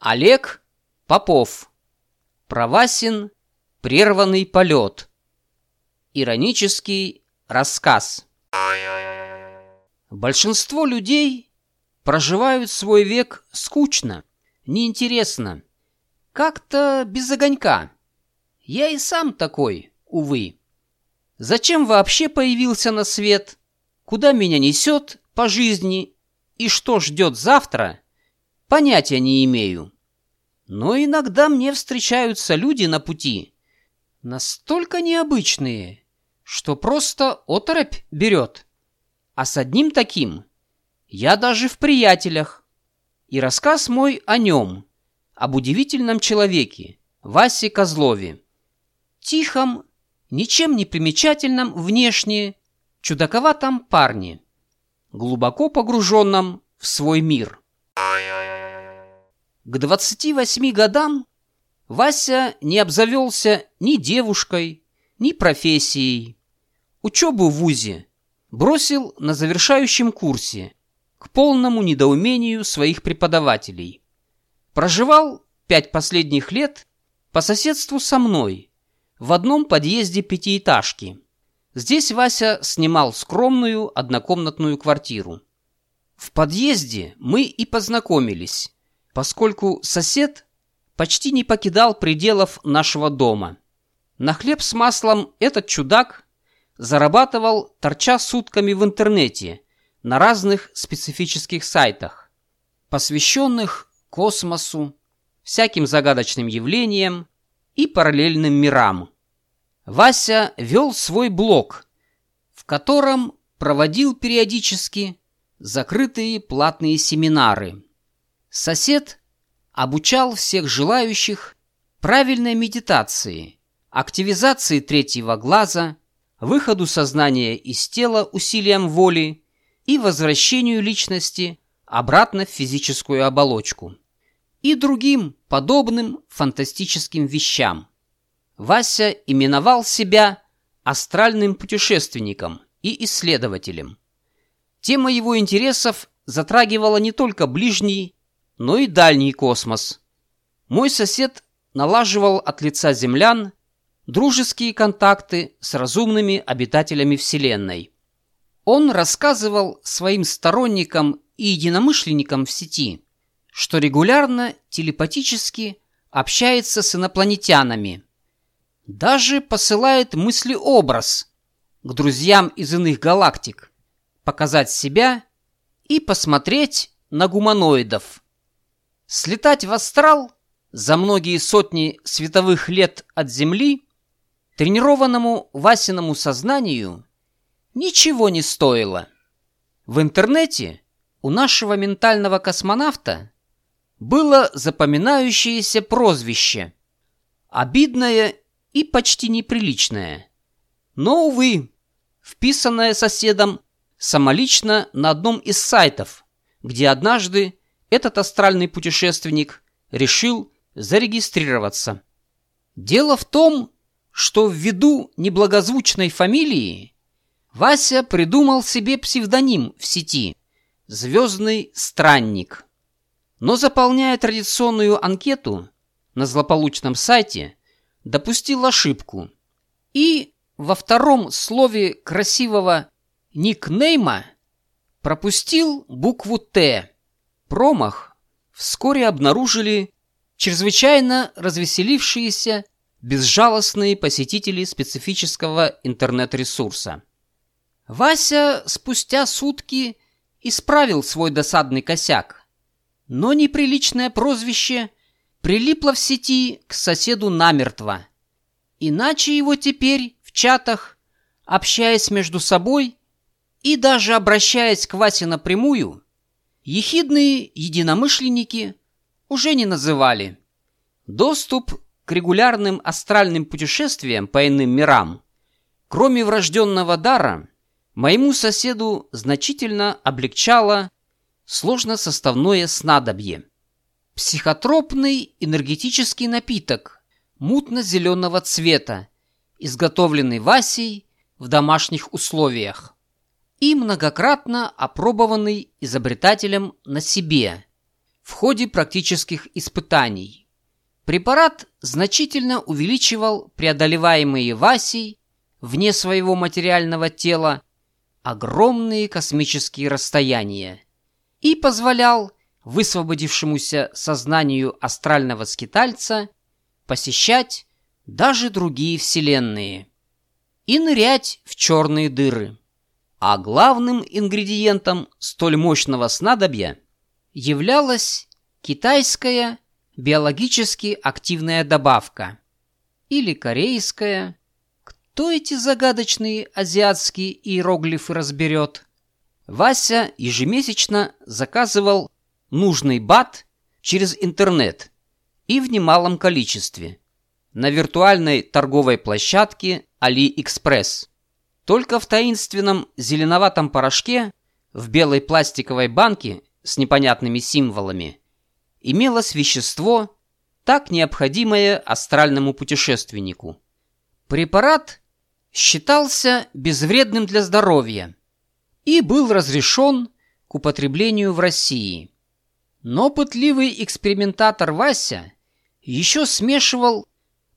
Олег Попов. Провасин «Прерванный полет». Иронический рассказ. Большинство людей проживают свой век скучно, неинтересно, как-то без огонька. Я и сам такой, увы. Зачем вообще появился на свет? Куда меня несет по жизни? И что ждет завтра? Понятия не имею. Но иногда мне встречаются люди на пути, настолько необычные, что просто оторопь берет. А с одним таким я даже в приятелях. И рассказ мой о нем, об удивительном человеке, Васе Козлове. Тихом, ничем не примечательном внешне, чудаковатом парне, глубоко погруженном в свой мир. К 28 годам Вася не обзавелся ни девушкой, ни профессией. Учебу в ВУЗе бросил на завершающем курсе к полному недоумению своих преподавателей. Проживал пять последних лет по соседству со мной в одном подъезде пятиэтажки. Здесь Вася снимал скромную однокомнатную квартиру. В подъезде мы и познакомились поскольку сосед почти не покидал пределов нашего дома. На хлеб с маслом этот чудак зарабатывал, торча сутками в интернете на разных специфических сайтах, посвященных космосу, всяким загадочным явлениям и параллельным мирам. Вася вел свой блог, в котором проводил периодически закрытые платные семинары – Сосед обучал всех желающих правильной медитации, активизации третьего глаза, выходу сознания из тела усилием воли и возвращению личности обратно в физическую оболочку и другим подобным фантастическим вещам. Вася именовал себя астральным путешественником и исследователем. Тема его интересов затрагивала не только ближний но и дальний космос. Мой сосед налаживал от лица землян дружеские контакты с разумными обитателями Вселенной. Он рассказывал своим сторонникам и единомышленникам в сети, что регулярно телепатически общается с инопланетянами. Даже посылает мыслеобраз к друзьям из иных галактик, показать себя и посмотреть на гуманоидов. Слетать в астрал за многие сотни световых лет от Земли тренированному Васиному сознанию ничего не стоило. В интернете у нашего ментального космонавта было запоминающееся прозвище, обидное и почти неприличное, но, увы, вписанное соседом самолично на одном из сайтов, где однажды этот астральный путешественник решил зарегистрироваться. Дело в том, что ввиду неблагозвучной фамилии Вася придумал себе псевдоним в сети «Звездный странник». Но заполняя традиционную анкету на злополучном сайте, допустил ошибку и во втором слове красивого никнейма пропустил букву «Т», Промах вскоре обнаружили чрезвычайно развеселившиеся безжалостные посетители специфического интернет-ресурса. Вася спустя сутки исправил свой досадный косяк, но неприличное прозвище прилипло в сети к соседу намертво. Иначе его теперь в чатах, общаясь между собой и даже обращаясь к Васе напрямую, ехидные единомышленники уже не называли. Доступ к регулярным астральным путешествиям по иным мирам, кроме врожденного дара, моему соседу значительно облегчало сложносоставное снадобье. Психотропный энергетический напиток мутно-зеленого цвета, изготовленный Васей в домашних условиях и многократно опробованный изобретателем на себе, в ходе практических испытаний. Препарат значительно увеличивал преодолеваемые Васей вне своего материального тела огромные космические расстояния и позволял высвободившемуся сознанию астрального скитальца посещать даже другие вселенные и нырять в черные дыры. А главным ингредиентом столь мощного снадобья являлась китайская биологически активная добавка или корейская. Кто эти загадочные азиатские иероглифы разберет? Вася ежемесячно заказывал нужный бат через интернет и в немалом количестве на виртуальной торговой площадке AliExpress. Только в таинственном зеленоватом порошке в белой пластиковой банке с непонятными символами имелось вещество, так необходимое астральному путешественнику. Препарат считался безвредным для здоровья и был разрешен к употреблению в России. Но пытливый экспериментатор Вася еще смешивал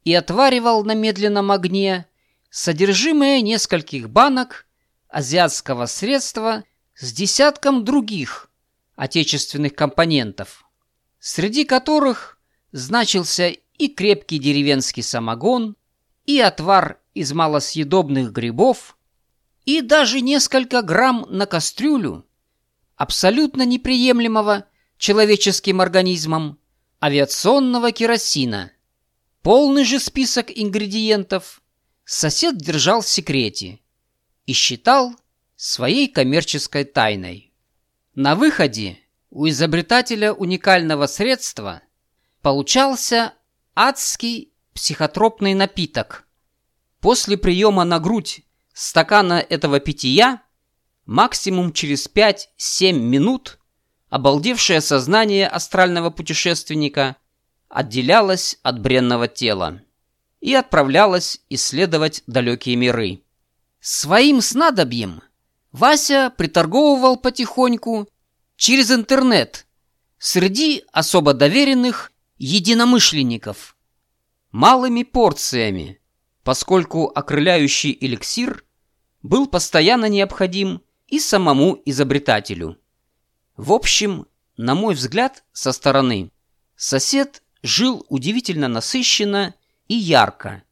и отваривал на медленном огне содержимое нескольких банок азиатского средства с десятком других отечественных компонентов, среди которых значился и крепкий деревенский самогон, и отвар из малосъедобных грибов, и даже несколько грамм на кастрюлю абсолютно неприемлемого человеческим организмом авиационного керосина. Полный же список ингредиентов сосед держал в секрете и считал своей коммерческой тайной. На выходе у изобретателя уникального средства получался адский психотропный напиток. После приема на грудь стакана этого питья максимум через 5-7 минут обалдевшее сознание астрального путешественника отделялось от бренного тела и отправлялось исследовать далекие миры. Своим снадобьем Вася приторговывал потихоньку через интернет среди особо доверенных единомышленников малыми порциями, поскольку окрыляющий эликсир был постоянно необходим и самому изобретателю. В общем, на мой взгляд, со стороны, сосед жил удивительно насыщенно и ярко,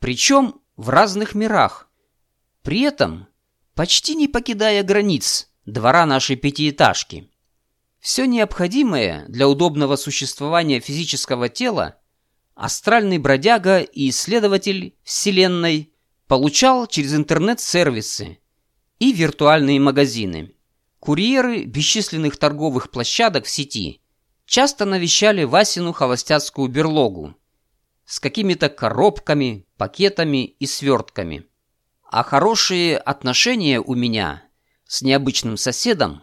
причем в разных мирах. При этом почти не покидая границ двора нашей пятиэтажки. Все необходимое для удобного существования физического тела астральный бродяга и исследователь Вселенной получал через интернет-сервисы и виртуальные магазины. Курьеры бесчисленных торговых площадок в сети часто навещали Васину холостяцкую берлогу с какими-то коробками, пакетами и свертками. А хорошие отношения у меня с необычным соседом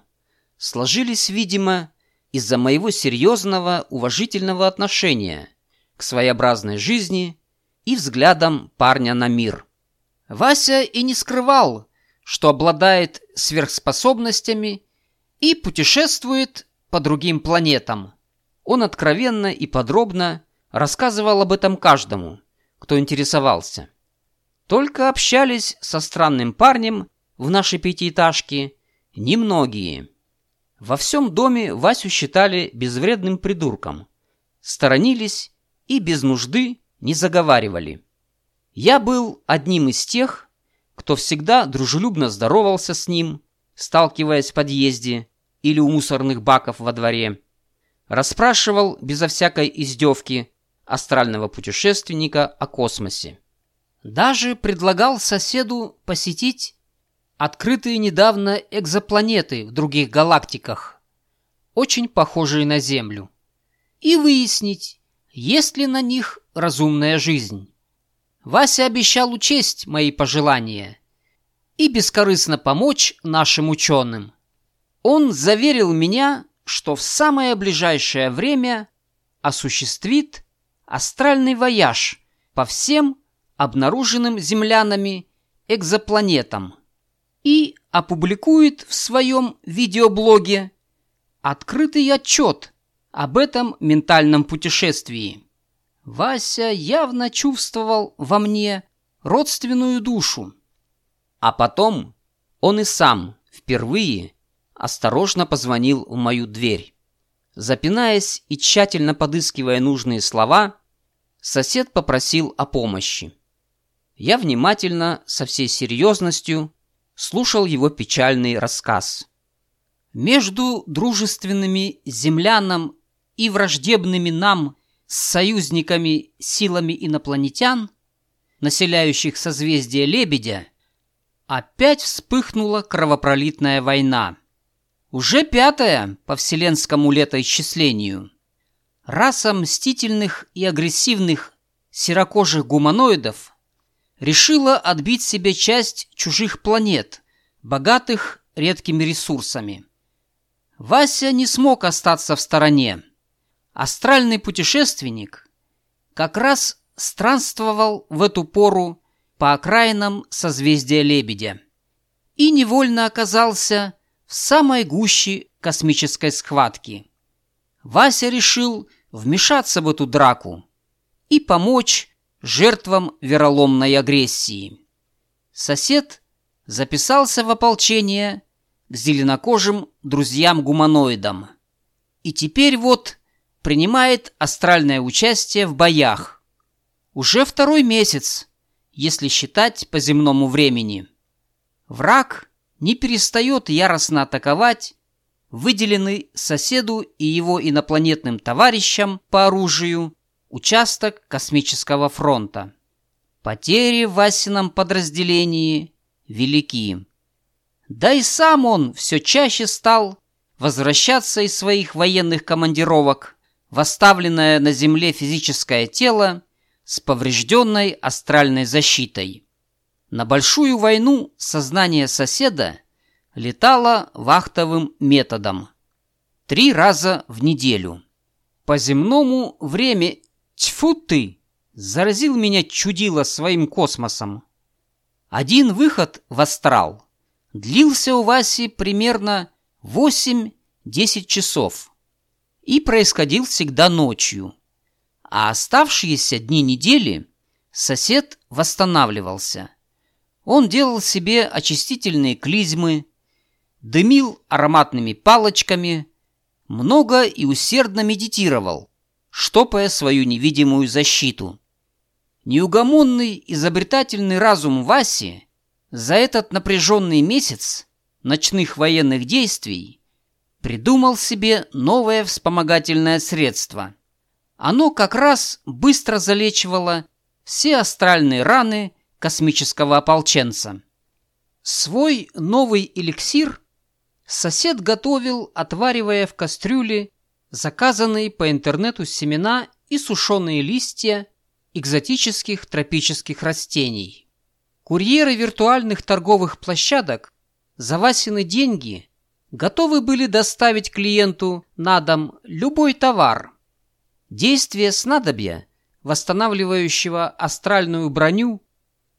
сложились, видимо, из-за моего серьезного, уважительного отношения к своеобразной жизни и взглядам парня на мир. Вася и не скрывал, что обладает сверхспособностями и путешествует по другим планетам. Он откровенно и подробно рассказывал об этом каждому, кто интересовался. Только общались со странным парнем в нашей пятиэтажке немногие. Во всем доме Васю считали безвредным придурком, сторонились и без нужды не заговаривали. Я был одним из тех, кто всегда дружелюбно здоровался с ним, сталкиваясь в подъезде или у мусорных баков во дворе, расспрашивал безо всякой издевки астрального путешественника о космосе. Даже предлагал соседу посетить открытые недавно экзопланеты в других галактиках, очень похожие на Землю, и выяснить, есть ли на них разумная жизнь. Вася обещал учесть мои пожелания и бескорыстно помочь нашим ученым. Он заверил меня, что в самое ближайшее время осуществит астральный вояж по всем обнаруженным землянами экзопланетам и опубликует в своем видеоблоге открытый отчет об этом ментальном путешествии. Вася явно чувствовал во мне родственную душу. А потом он и сам впервые осторожно позвонил в мою дверь. Запинаясь и тщательно подыскивая нужные слова, сосед попросил о помощи. Я внимательно, со всей серьезностью, слушал его печальный рассказ. Между дружественными землянам и враждебными нам с союзниками силами инопланетян, населяющих созвездие Лебедя, опять вспыхнула кровопролитная война. Уже пятая по вселенскому летоисчислению. Раса мстительных и агрессивных серокожих гуманоидов решила отбить себе часть чужих планет, богатых редкими ресурсами. Вася не смог остаться в стороне. Астральный путешественник как раз странствовал в эту пору по окраинам созвездия Лебедя и невольно оказался в самой гуще космической схватки. Вася решил вмешаться в эту драку и помочь жертвам вероломной агрессии. Сосед записался в ополчение к зеленокожим друзьям-гуманоидам. И теперь вот принимает астральное участие в боях. Уже второй месяц, если считать по земному времени. Враг не перестает яростно атаковать выделенный соседу и его инопланетным товарищам по оружию участок космического фронта. Потери в Васином подразделении велики. Да и сам он все чаще стал возвращаться из своих военных командировок в оставленное на Земле физическое тело с поврежденной астральной защитой. На большую войну сознание соседа летало вахтовым методом. Три раза в неделю. По земному время тьфу ты заразил меня чудило своим космосом. Один выход в астрал длился у Васи примерно 8-10 часов и происходил всегда ночью. А оставшиеся дни недели сосед восстанавливался. Он делал себе очистительные клизмы, дымил ароматными палочками, много и усердно медитировал, штопая свою невидимую защиту. Неугомонный изобретательный разум Васи за этот напряженный месяц ночных военных действий придумал себе новое вспомогательное средство. Оно как раз быстро залечивало все астральные раны космического ополченца. Свой новый эликсир сосед готовил, отваривая в кастрюле заказанные по интернету семена и сушеные листья экзотических тропических растений. Курьеры виртуальных торговых площадок за Васины деньги готовы были доставить клиенту на дом любой товар. Действие снадобья, восстанавливающего астральную броню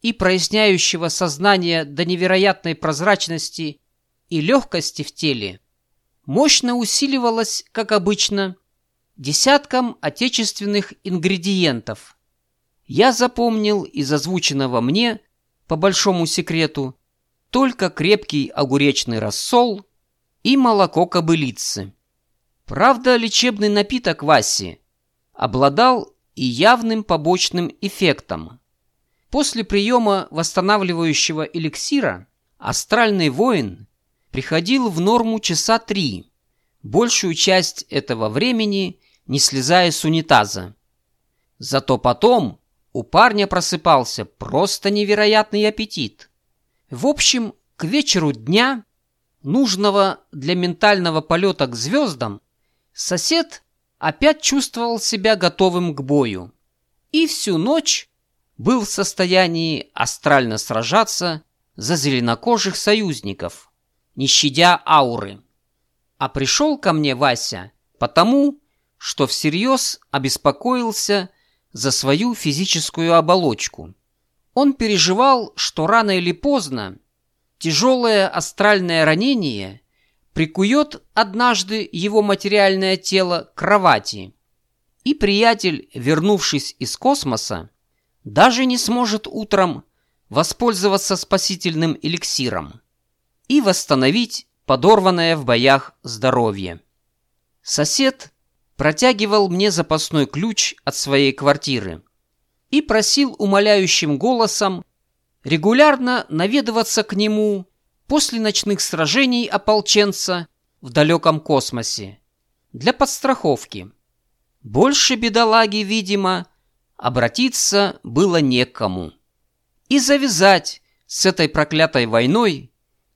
и проясняющего сознание до невероятной прозрачности и легкости в теле, мощно усиливалось, как обычно, десятком отечественных ингредиентов. Я запомнил из озвученного мне – по большому секрету, только крепкий огуречный рассол и молоко кобылицы. Правда, лечебный напиток Васи обладал и явным побочным эффектом. После приема восстанавливающего эликсира астральный воин приходил в норму часа три, большую часть этого времени не слезая с унитаза. Зато потом у парня просыпался просто невероятный аппетит. В общем, к вечеру дня, нужного для ментального полета к звездам, сосед опять чувствовал себя готовым к бою. И всю ночь был в состоянии астрально сражаться за зеленокожих союзников, не щадя ауры. А пришел ко мне Вася потому, что всерьез обеспокоился за свою физическую оболочку. Он переживал, что рано или поздно тяжелое астральное ранение прикует однажды его материальное тело к кровати, и приятель, вернувшись из космоса, даже не сможет утром воспользоваться спасительным эликсиром и восстановить подорванное в боях здоровье. Сосед протягивал мне запасной ключ от своей квартиры и просил умоляющим голосом регулярно наведываться к нему после ночных сражений ополченца в далеком космосе для подстраховки. Больше бедолаги, видимо, обратиться было некому. И завязать с этой проклятой войной,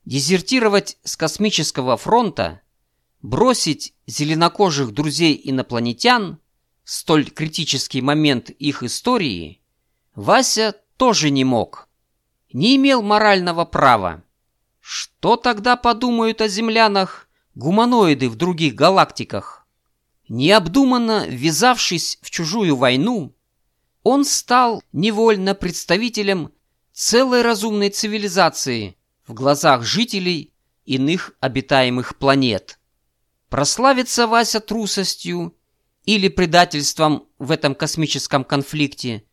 дезертировать с космического фронта, бросить зеленокожих друзей-инопланетян в столь критический момент их истории, Вася тоже не мог. Не имел морального права. Что тогда подумают о землянах гуманоиды в других галактиках? Необдуманно ввязавшись в чужую войну, он стал невольно представителем целой разумной цивилизации в глазах жителей иных обитаемых планет. Прославится Вася трусостью или предательством в этом космическом конфликте,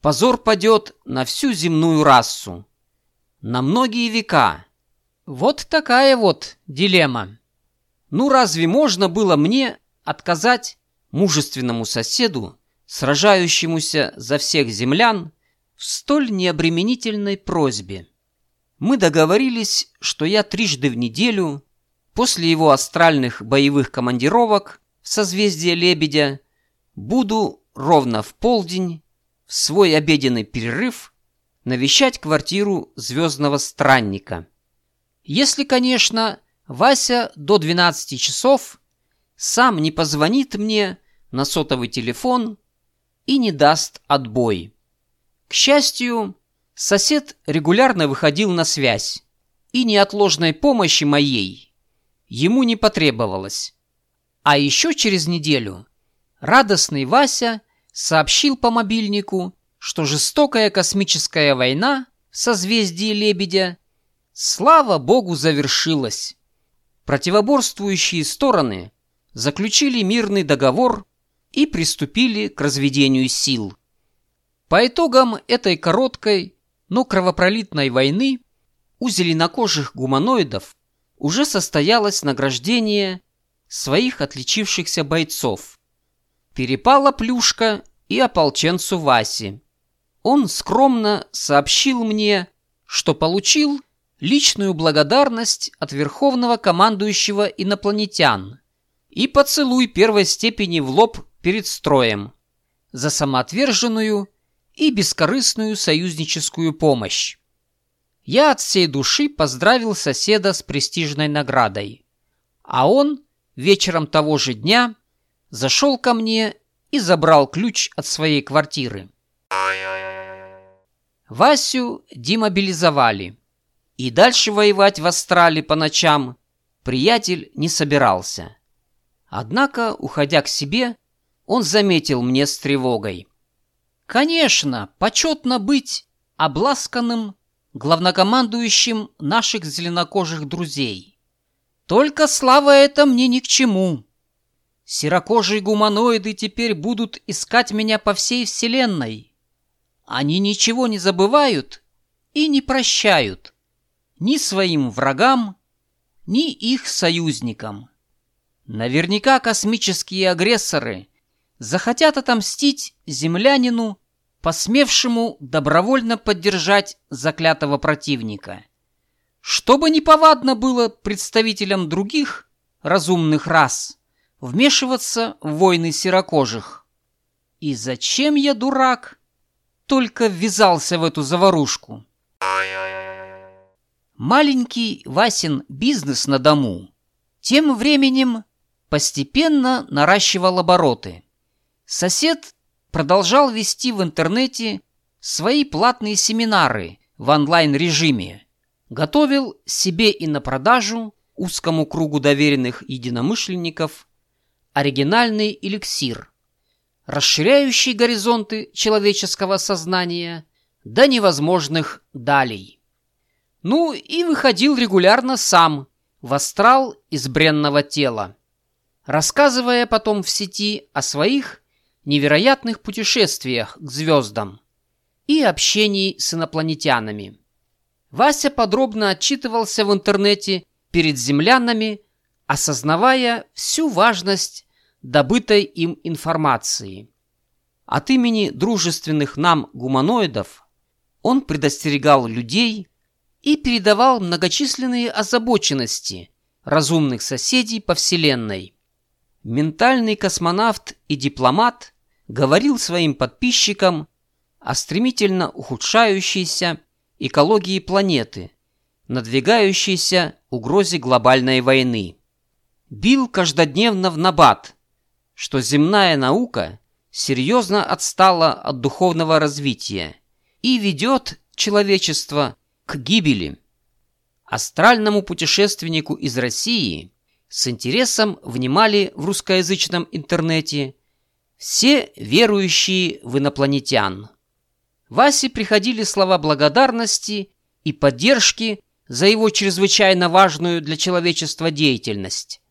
позор падет на всю земную расу. На многие века. Вот такая вот дилемма. Ну разве можно было мне отказать мужественному соседу сражающемуся за всех землян, в столь необременительной просьбе. Мы договорились, что я трижды в неделю, после его астральных боевых командировок в созвездие Лебедя, буду ровно в полдень, в свой обеденный перерыв, навещать квартиру звездного странника. Если, конечно, Вася до 12 часов сам не позвонит мне на сотовый телефон и не даст отбой. К счастью, сосед регулярно выходил на связь, и неотложной помощи моей ему не потребовалось. А еще через неделю радостный Вася сообщил по мобильнику, что жестокая космическая война в созвездии Лебедя слава богу завершилась. Противоборствующие стороны заключили мирный договор и приступили к разведению сил. По итогам этой короткой, но кровопролитной войны у зеленокожих гуманоидов уже состоялось награждение своих отличившихся бойцов. Перепала плюшка и ополченцу Васе. Он скромно сообщил мне, что получил личную благодарность от верховного командующего инопланетян и поцелуй первой степени в лоб перед строем за самоотверженную и бескорыстную союзническую помощь. Я от всей души поздравил соседа с престижной наградой, а он вечером того же дня зашел ко мне и забрал ключ от своей квартиры. Васю демобилизовали, и дальше воевать в Астрале по ночам приятель не собирался. Однако, уходя к себе, он заметил мне с тревогой. Конечно, почетно быть обласканным главнокомандующим наших зеленокожих друзей. Только слава это мне ни к чему. Серокожие гуманоиды теперь будут искать меня по всей вселенной. Они ничего не забывают и не прощают ни своим врагам, ни их союзникам. Наверняка космические агрессоры захотят отомстить землянину, посмевшему добровольно поддержать заклятого противника. Чтобы неповадно было представителям других разумных рас вмешиваться в войны серокожих. И зачем я, дурак, только ввязался в эту заварушку? Маленький Васин бизнес на дому тем временем постепенно наращивал обороты – Сосед продолжал вести в интернете свои платные семинары в онлайн-режиме. Готовил себе и на продажу узкому кругу доверенных единомышленников оригинальный эликсир, расширяющий горизонты человеческого сознания до невозможных далей. Ну и выходил регулярно сам в астрал из бренного тела, рассказывая потом в сети о своих невероятных путешествиях к звездам и общении с инопланетянами. Вася подробно отчитывался в интернете перед землянами, осознавая всю важность добытой им информации. От имени дружественных нам гуманоидов он предостерегал людей и передавал многочисленные озабоченности разумных соседей по Вселенной. Ментальный космонавт и дипломат говорил своим подписчикам о стремительно ухудшающейся экологии планеты, надвигающейся угрозе глобальной войны. Бил каждодневно в набат, что земная наука серьезно отстала от духовного развития и ведет человечество к гибели. Астральному путешественнику из России с интересом внимали в русскоязычном интернете все верующие в инопланетян. Васе приходили слова благодарности и поддержки за его чрезвычайно важную для человечества деятельность.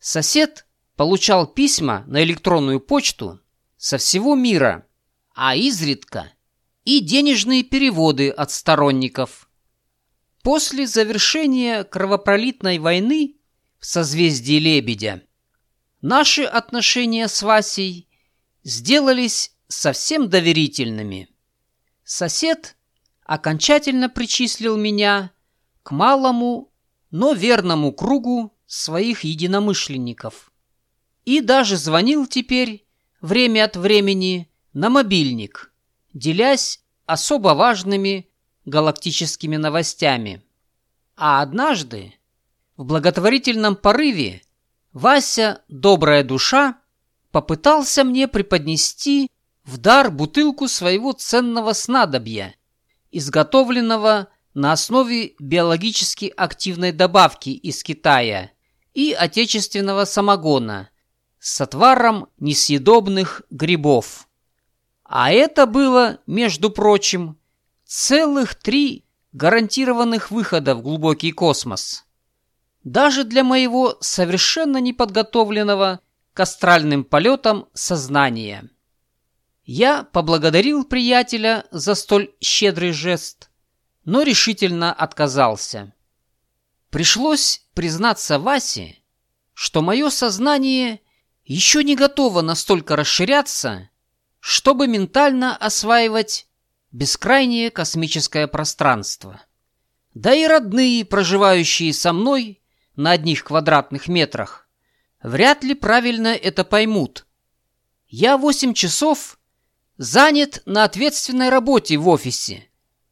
Сосед получал письма на электронную почту со всего мира, а изредка и денежные переводы от сторонников. После завершения кровопролитной войны в созвездии Лебедя наши отношения с Васей сделались совсем доверительными. Сосед окончательно причислил меня к малому, но верному кругу своих единомышленников. И даже звонил теперь время от времени на мобильник, делясь особо важными галактическими новостями. А однажды, в благотворительном порыве, Вася, добрая душа, попытался мне преподнести в дар бутылку своего ценного снадобья, изготовленного на основе биологически активной добавки из Китая и отечественного самогона с отваром несъедобных грибов. А это было, между прочим, Целых три гарантированных выхода в глубокий космос. Даже для моего совершенно неподготовленного к астральным полетам сознания. Я поблагодарил приятеля за столь щедрый жест, но решительно отказался. Пришлось признаться Васе, что мое сознание еще не готово настолько расширяться, чтобы ментально осваивать бескрайнее космическое пространство. Да и родные, проживающие со мной на одних квадратных метрах, вряд ли правильно это поймут. Я восемь часов занят на ответственной работе в офисе,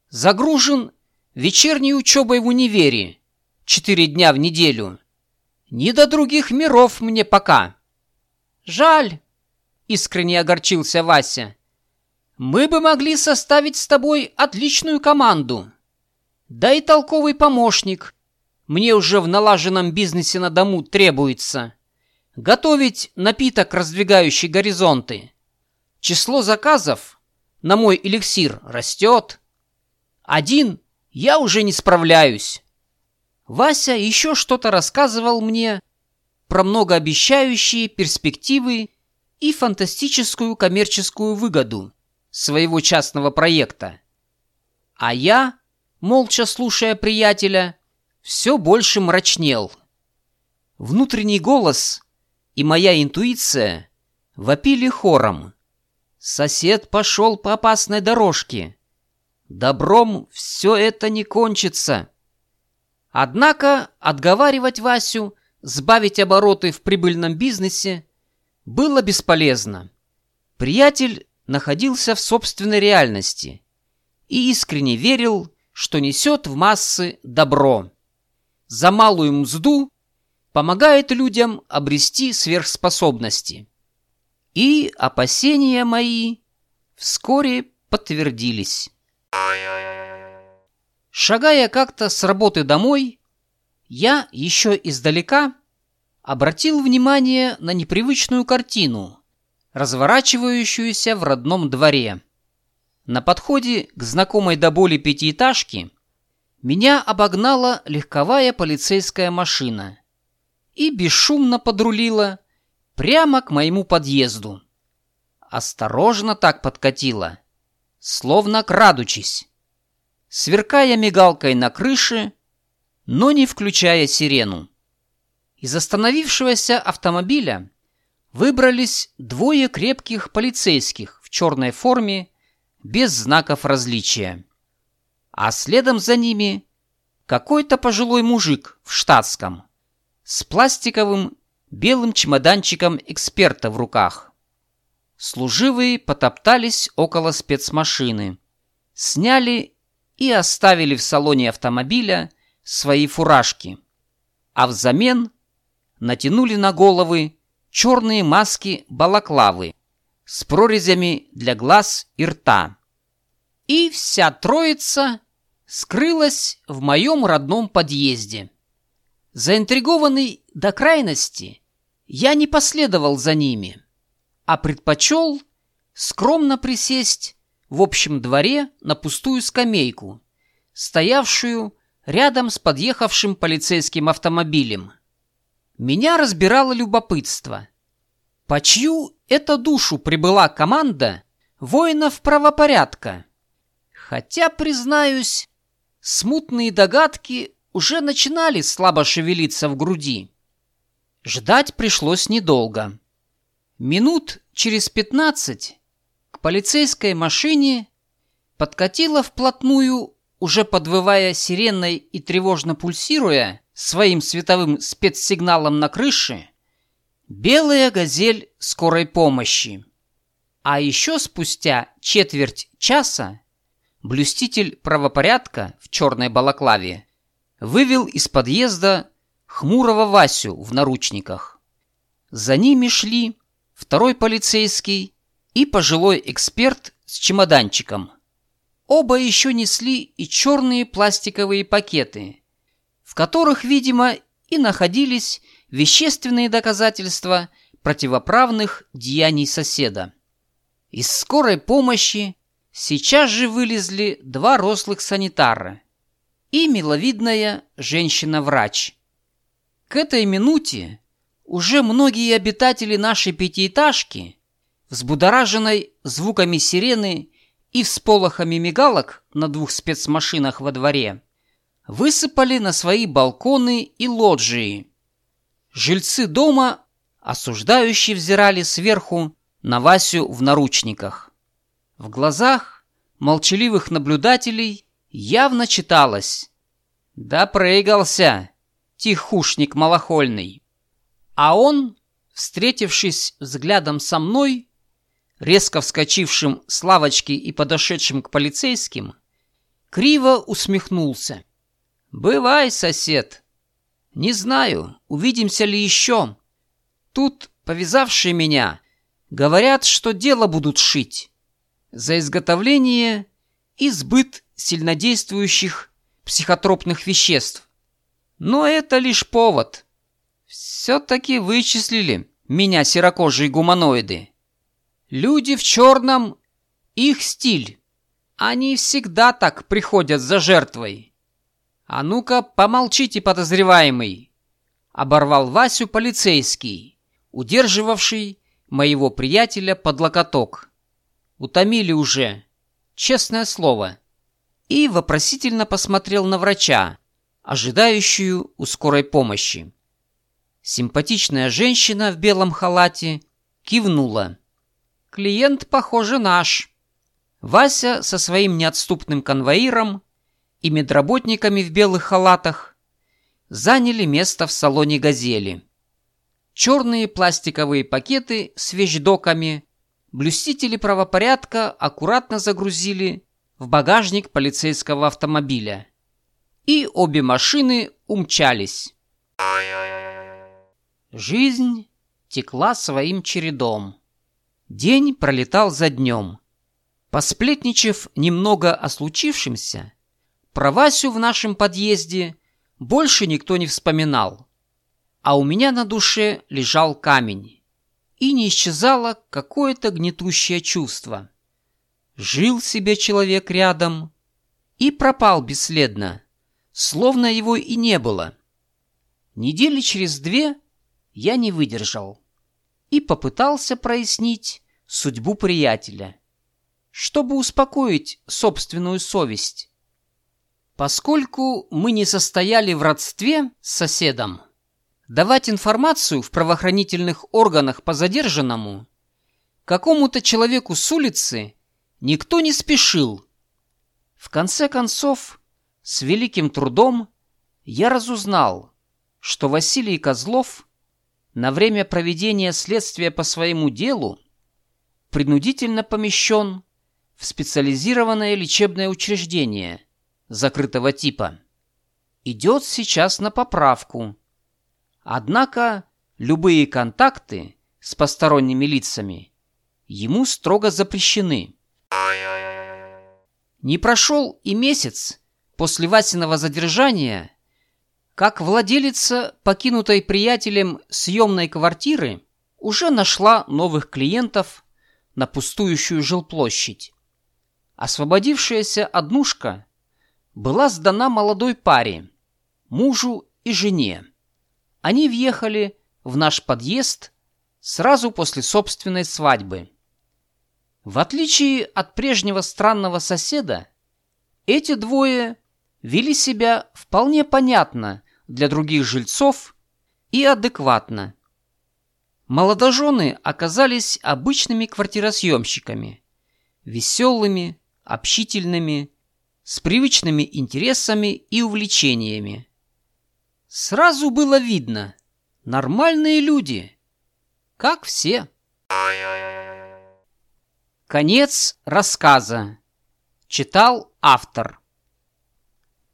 загружен вечерней учебой в универе четыре дня в неделю. Не до других миров мне пока. Жаль, искренне огорчился Вася. Мы бы могли составить с тобой отличную команду. Да и толковый помощник. Мне уже в налаженном бизнесе на дому требуется. Готовить напиток, раздвигающий горизонты. Число заказов на мой эликсир растет. Один я уже не справляюсь. Вася еще что-то рассказывал мне про многообещающие перспективы и фантастическую коммерческую выгоду своего частного проекта. А я, молча слушая приятеля, все больше мрачнел. Внутренний голос и моя интуиция вопили хором. Сосед пошел по опасной дорожке. Добром все это не кончится. Однако отговаривать Васю сбавить обороты в прибыльном бизнесе было бесполезно. Приятель находился в собственной реальности и искренне верил, что несет в массы добро. За малую мзду помогает людям обрести сверхспособности. И опасения мои вскоре подтвердились. Шагая как-то с работы домой, я еще издалека обратил внимание на непривычную картину, разворачивающуюся в родном дворе. На подходе к знакомой до боли пятиэтажке меня обогнала легковая полицейская машина и бесшумно подрулила прямо к моему подъезду. Осторожно так подкатила, словно крадучись, сверкая мигалкой на крыше, но не включая сирену. Из остановившегося автомобиля выбрались двое крепких полицейских в черной форме без знаков различия. А следом за ними какой-то пожилой мужик в штатском с пластиковым белым чемоданчиком эксперта в руках. Служивые потоптались около спецмашины, сняли и оставили в салоне автомобиля свои фуражки, а взамен натянули на головы черные маски-балаклавы с прорезями для глаз и рта. И вся троица скрылась в моем родном подъезде. Заинтригованный до крайности, я не последовал за ними, а предпочел скромно присесть в общем дворе на пустую скамейку, стоявшую рядом с подъехавшим полицейским автомобилем. Меня разбирало любопытство. По чью это душу прибыла команда воинов правопорядка? Хотя, признаюсь, смутные догадки уже начинали слабо шевелиться в груди. Ждать пришлось недолго. Минут через пятнадцать к полицейской машине подкатила вплотную, уже подвывая сиренной и тревожно пульсируя своим световым спецсигналом на крыше, белая газель скорой помощи. А еще спустя четверть часа блюститель правопорядка в черной балаклаве вывел из подъезда хмурого Васю в наручниках. За ними шли второй полицейский и пожилой эксперт с чемоданчиком. Оба еще несли и черные пластиковые пакеты, в которых, видимо, и находились вещественные доказательства противоправных деяний соседа. Из скорой помощи сейчас же вылезли два рослых санитара и миловидная женщина-врач – к этой минуте уже многие обитатели нашей пятиэтажки, взбудораженной звуками сирены и всполохами мигалок на двух спецмашинах во дворе, высыпали на свои балконы и лоджии. Жильцы дома осуждающие взирали сверху на Васю в наручниках. В глазах молчаливых наблюдателей явно читалось «Да прыгался! тихушник малохольный. А он, встретившись взглядом со мной, резко вскочившим с лавочки и подошедшим к полицейским, криво усмехнулся. «Бывай, сосед. Не знаю, увидимся ли еще. Тут повязавшие меня говорят, что дело будут шить за изготовление и сбыт сильнодействующих психотропных веществ. Но это лишь повод. Все-таки вычислили меня серокожие гуманоиды. Люди в черном — их стиль. Они всегда так приходят за жертвой. А ну-ка, помолчите, подозреваемый. Оборвал Васю полицейский, удерживавший моего приятеля под локоток. Утомили уже, честное слово. И вопросительно посмотрел на врача, ожидающую у скорой помощи. Симпатичная женщина в белом халате кивнула. «Клиент, похоже, наш». Вася со своим неотступным конвоиром и медработниками в белых халатах заняли место в салоне «Газели». Черные пластиковые пакеты с вещдоками блюстители правопорядка аккуратно загрузили в багажник полицейского автомобиля и обе машины умчались. Жизнь текла своим чередом. День пролетал за днем. Посплетничав немного о случившемся, про Васю в нашем подъезде больше никто не вспоминал. А у меня на душе лежал камень, и не исчезало какое-то гнетущее чувство. Жил себе человек рядом и пропал бесследно словно его и не было. Недели через две я не выдержал и попытался прояснить судьбу приятеля, чтобы успокоить собственную совесть. Поскольку мы не состояли в родстве с соседом, давать информацию в правоохранительных органах по задержанному какому-то человеку с улицы никто не спешил. В конце концов, с великим трудом я разузнал, что Василий Козлов на время проведения следствия по своему делу принудительно помещен в специализированное лечебное учреждение закрытого типа. Идет сейчас на поправку. Однако любые контакты с посторонними лицами ему строго запрещены. Не прошел и месяц после Васиного задержания, как владелица, покинутой приятелем съемной квартиры, уже нашла новых клиентов на пустующую жилплощадь. Освободившаяся однушка была сдана молодой паре, мужу и жене. Они въехали в наш подъезд сразу после собственной свадьбы. В отличие от прежнего странного соседа, эти двое вели себя вполне понятно для других жильцов и адекватно. Молодожены оказались обычными квартиросъемщиками, веселыми, общительными, с привычными интересами и увлечениями. Сразу было видно – нормальные люди, как все. Конец рассказа. Читал автор.